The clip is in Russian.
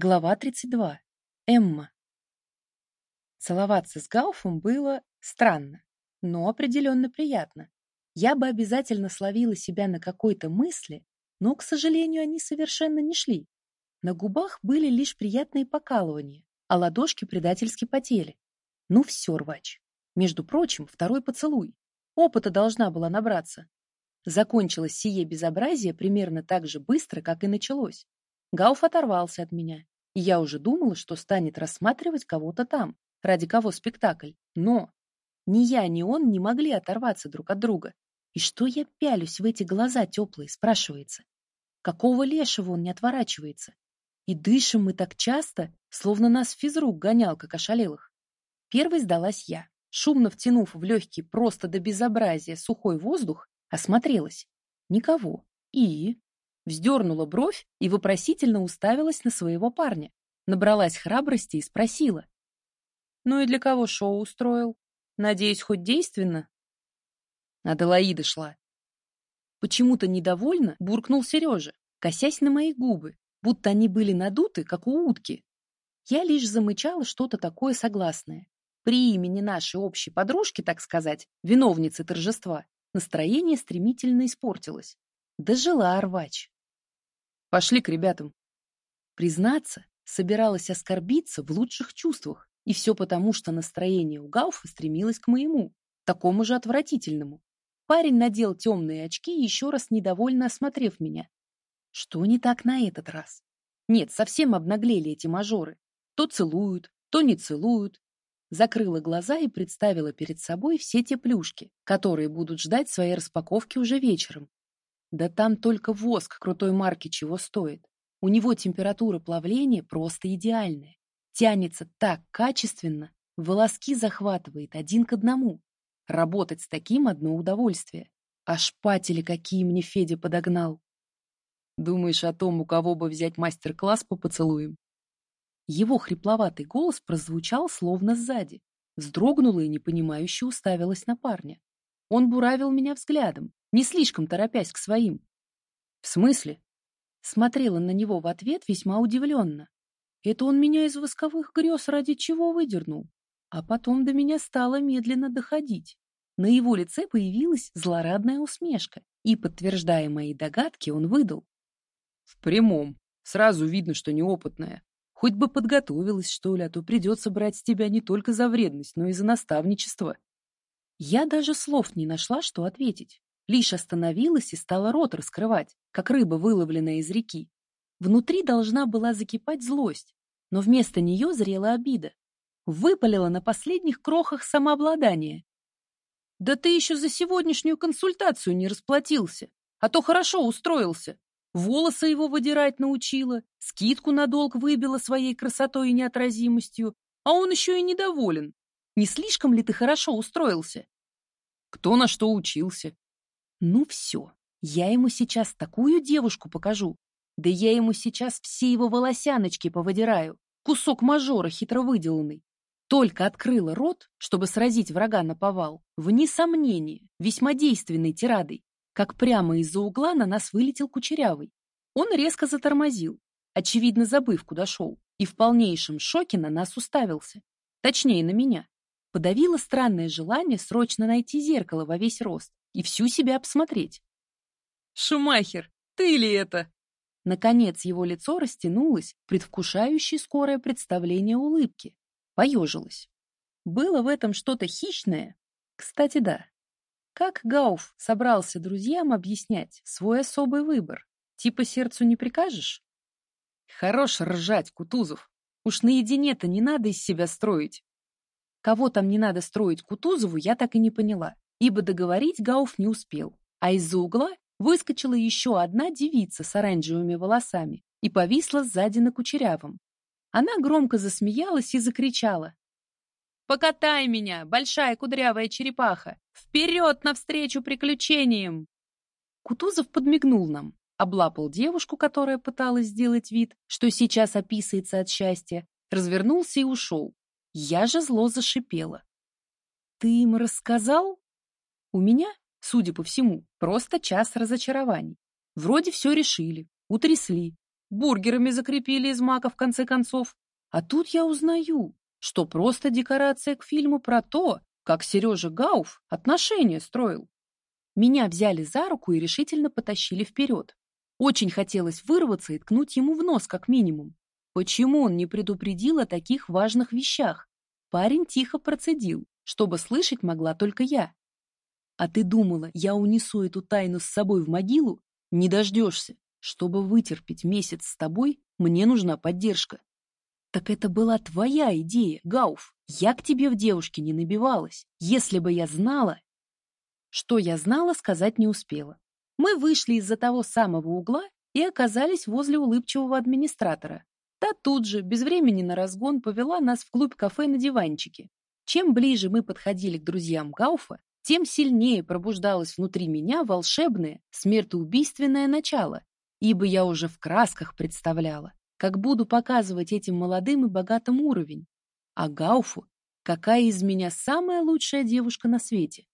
Глава 32. Эмма. Целоваться с Гауфом было странно, но определенно приятно. Я бы обязательно словила себя на какой-то мысли, но, к сожалению, они совершенно не шли. На губах были лишь приятные покалывания, а ладошки предательски потели. Ну все, рвач. Между прочим, второй поцелуй. Опыта должна была набраться. Закончилось сие безобразие примерно так же быстро, как и началось. Гауф оторвался от меня, и я уже думала, что станет рассматривать кого-то там, ради кого спектакль. Но ни я, ни он не могли оторваться друг от друга. И что я пялюсь в эти глаза теплые, спрашивается. Какого лешего он не отворачивается? И дышим мы так часто, словно нас физрук гонял, как ошалелых. Первой сдалась я. Шумно втянув в легкий просто до безобразия сухой воздух, осмотрелась. Никого. И вздернула бровь и вопросительно уставилась на своего парня. Набралась храбрости и спросила. «Ну и для кого шоу устроил? Надеюсь, хоть действенно?» Аделаида шла. Почему-то недовольно буркнул Сережа, косясь на мои губы, будто они были надуты, как у утки. Я лишь замычала что-то такое согласное. При имени нашей общей подружки, так сказать, виновницы торжества, настроение стремительно испортилось. Дожила рвач. Пошли к ребятам. Признаться, собиралась оскорбиться в лучших чувствах, и все потому, что настроение у Гауфа стремилось к моему, такому же отвратительному. Парень надел темные очки, еще раз недовольно осмотрев меня. Что не так на этот раз? Нет, совсем обнаглели эти мажоры. То целуют, то не целуют. Закрыла глаза и представила перед собой все те плюшки, которые будут ждать своей распаковки уже вечером. Да там только воск крутой марки чего стоит. У него температура плавления просто идеальная. Тянется так качественно, волоски захватывает один к одному. Работать с таким одно удовольствие. А шпатели какие мне Федя подогнал. Думаешь о том, у кого бы взять мастер-класс по поцелуям? Его хрипловатый голос прозвучал словно сзади. Вздрогнула и непонимающе уставилась на парня. Он буравил меня взглядом, не слишком торопясь к своим. В смысле? Смотрела на него в ответ весьма удивленно. Это он меня из восковых грез ради чего выдернул? А потом до меня стало медленно доходить. На его лице появилась злорадная усмешка, и, подтверждая мои догадки, он выдал. В прямом. Сразу видно, что неопытная. Хоть бы подготовилась, что ли, а то придется брать с тебя не только за вредность, но и за наставничество. Я даже слов не нашла, что ответить лишь остановилась и стала рот раскрывать, как рыба, выловленная из реки. Внутри должна была закипать злость, но вместо нее зрела обида. Выпалила на последних крохах самообладания. «Да ты еще за сегодняшнюю консультацию не расплатился, а то хорошо устроился. Волосы его выдирать научила, скидку на долг выбила своей красотой и неотразимостью, а он еще и недоволен. Не слишком ли ты хорошо устроился?» «Кто на что учился?» Ну все, я ему сейчас такую девушку покажу. Да я ему сейчас все его волосяночки повыдираю. Кусок мажора хитро выделанный. Только открыла рот, чтобы сразить врага на повал, вне сомнения, весьма действенной тирадой, как прямо из-за угла на нас вылетел кучерявый. Он резко затормозил, очевидно забыв, куда шел, и в полнейшем шоке на нас уставился. Точнее, на меня. Подавило странное желание срочно найти зеркало во весь рост и всю себя обсмотреть. «Шумахер, ты ли это?» Наконец его лицо растянулось, предвкушающее скорое представление улыбки. Поежилось. Было в этом что-то хищное? Кстати, да. Как Гауф собрался друзьям объяснять свой особый выбор? Типа сердцу не прикажешь? Хорош ржать, Кутузов. Уж наедине-то не надо из себя строить. Кого там не надо строить Кутузову, я так и не поняла ибо договорить Гауф не успел, а из-за угла выскочила еще одна девица с оранжевыми волосами и повисла сзади на кучерявом. Она громко засмеялась и закричала. «Покатай меня, большая кудрявая черепаха! Вперед навстречу приключениям!» Кутузов подмигнул нам, облапал девушку, которая пыталась сделать вид, что сейчас описывается от счастья, развернулся и ушел. Я же зло зашипела. «Ты им рассказал?» У меня, судя по всему, просто час разочарований. Вроде все решили, утрясли. бургерами закрепили из мака в конце концов. А тут я узнаю, что просто декорация к фильму про то, как Сережа Гауф отношения строил. Меня взяли за руку и решительно потащили вперед. Очень хотелось вырваться и ткнуть ему в нос, как минимум. Почему он не предупредил о таких важных вещах? Парень тихо процедил, чтобы слышать могла только я. А ты думала, я унесу эту тайну с собой в могилу? Не дождешься. Чтобы вытерпеть месяц с тобой, мне нужна поддержка. Так это была твоя идея, Гауф. Я к тебе в девушке не набивалась. Если бы я знала... Что я знала, сказать не успела. Мы вышли из-за того самого угла и оказались возле улыбчивого администратора. Та тут же, без времени на разгон, повела нас вглубь кафе на диванчике. Чем ближе мы подходили к друзьям Гауфа, тем сильнее пробуждалось внутри меня волшебное, смертоубийственное начало, ибо я уже в красках представляла, как буду показывать этим молодым и богатым уровень. А Гауфу, какая из меня самая лучшая девушка на свете.